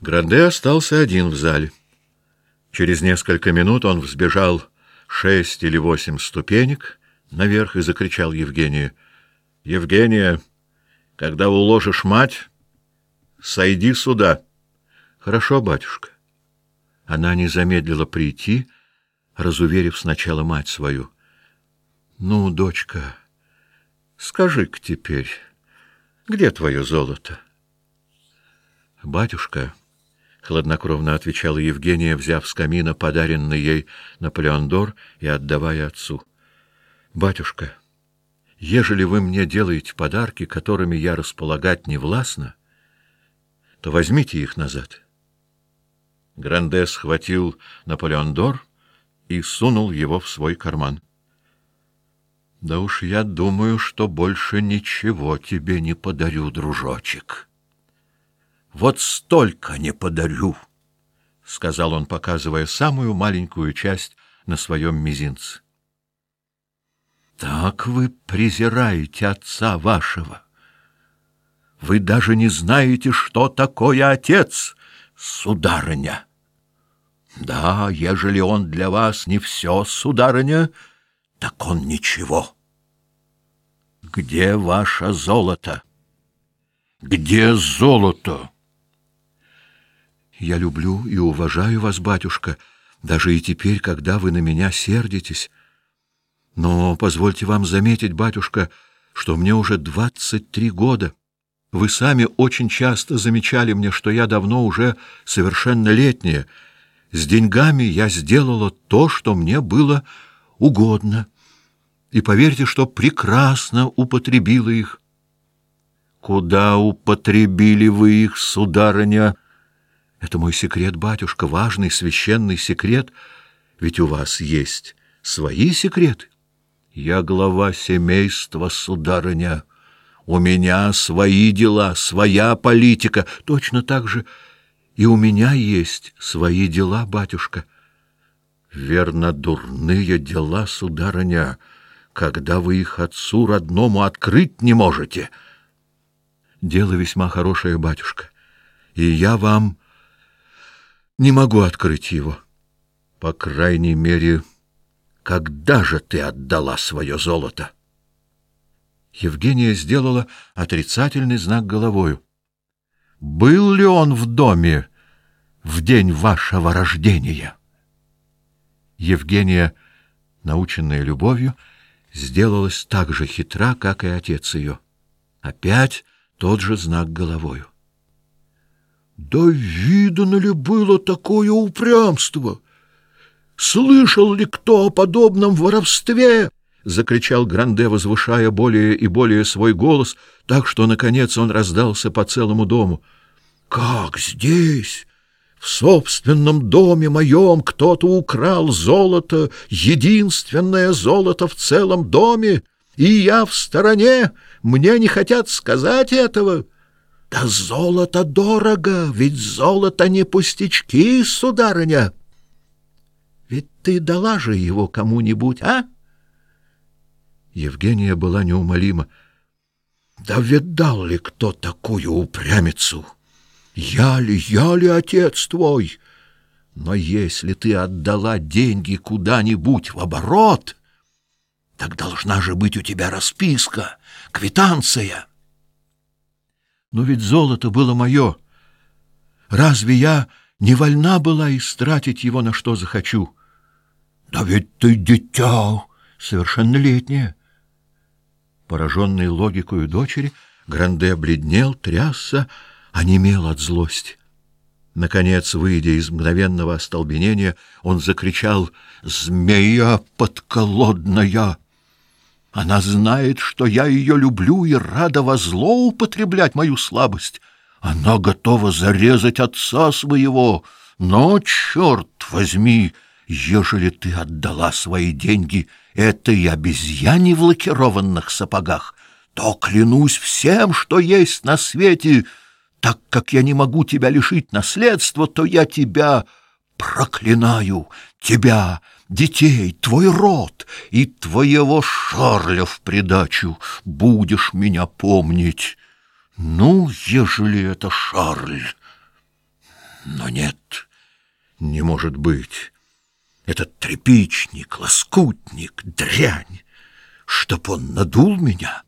Гранде остался один в зале. Через несколько минут он взбежал шесть или восемь ступенек наверх и закричал Евгению. — Евгения, когда уложишь мать, сойди сюда. — Хорошо, батюшка. Она не замедлила прийти, разуверив сначала мать свою. — Ну, дочка, скажи-ка теперь, где твое золото? — Батюшка... — хладнокровно отвечала Евгения, взяв с камина подаренный ей Наполеон Дор и отдавая отцу. — Батюшка, ежели вы мне делаете подарки, которыми я располагать не властна, то возьмите их назад. Гранде схватил Наполеон Дор и сунул его в свой карман. — Да уж я думаю, что больше ничего тебе не подарю, дружочек. — вот столько не подарю, — сказал он, показывая самую маленькую часть на своем мизинце. — Так вы презираете отца вашего. Вы даже не знаете, что такое отец, сударыня. Да, ежели он для вас не все, сударыня, так он ничего. Где ваше золото? Где золото? Я люблю и уважаю вас, батюшка, даже и теперь, когда вы на меня сердитесь. Но позвольте вам заметить, батюшка, что мне уже двадцать три года. Вы сами очень часто замечали мне, что я давно уже совершеннолетняя. С деньгами я сделала то, что мне было угодно. И поверьте, что прекрасно употребила их. Куда употребили вы их, сударыня? Это мой секрет, батюшка, важный священный секрет, ведь у вас есть свои секреты. Я глава семейства, сударыня. У меня свои дела, своя политика. Точно так же и у меня есть свои дела, батюшка. Верно, дурные дела, сударыня, когда вы их отцу родному открыть не можете. Дело весьма хорошее, батюшка, и я вам не могу открыть его. По крайней мере, когда же ты отдала свое золото? Евгения сделала отрицательный знак головою. Был ли он в доме в день вашего рождения? Евгения, наученная любовью, сделалась так же хитра, как и отец ее. Опять тот же знак головою. Да видано ли было такое упрямство? Слышал ли кто о подобном воровстве? закричал Гранде, возвышая более и более свой голос, так что наконец он раздался по целому дому. Как здесь, в собственном доме моем, кто-то украл золото, единственное золото в целом доме, и я в стороне, мне не хотят сказать этого. Да золото дорого, ведь золото не пустячки, сударыня. Ведь ты дала же его кому-нибудь, а? Евгения была неумолима. Да видал ли кто такую упрямицу? Я ли, я ли отец твой? Но если ты отдала деньги куда-нибудь в оборот, так должна же быть у тебя расписка, квитанция. Но ведь золото было мое. Разве я не вольна была истратить его на что захочу? Да ведь ты дитя, совершеннолетнее. Пораженный логикою дочери, Гранде бледнел, трясся, онемел от злости. Наконец, выйдя из мгновенного остолбенения, он закричал «Змея подколодная!» Она знает, что я ее люблю и рада во зло употреблять мою слабость. Она готова зарезать отца своего. Но, черт возьми, ежели ты отдала свои деньги этой обезьяне в лакированных сапогах, то клянусь всем, что есть на свете, так как я не могу тебя лишить наследства, то я тебя проклинаю, тебя, детей, твой род и твоего Шарля в придачу будешь меня помнить. Ну, ежели это Шарль... Но нет, не может быть. Этот тряпичник, лоскутник, дрянь, чтоб он надул меня.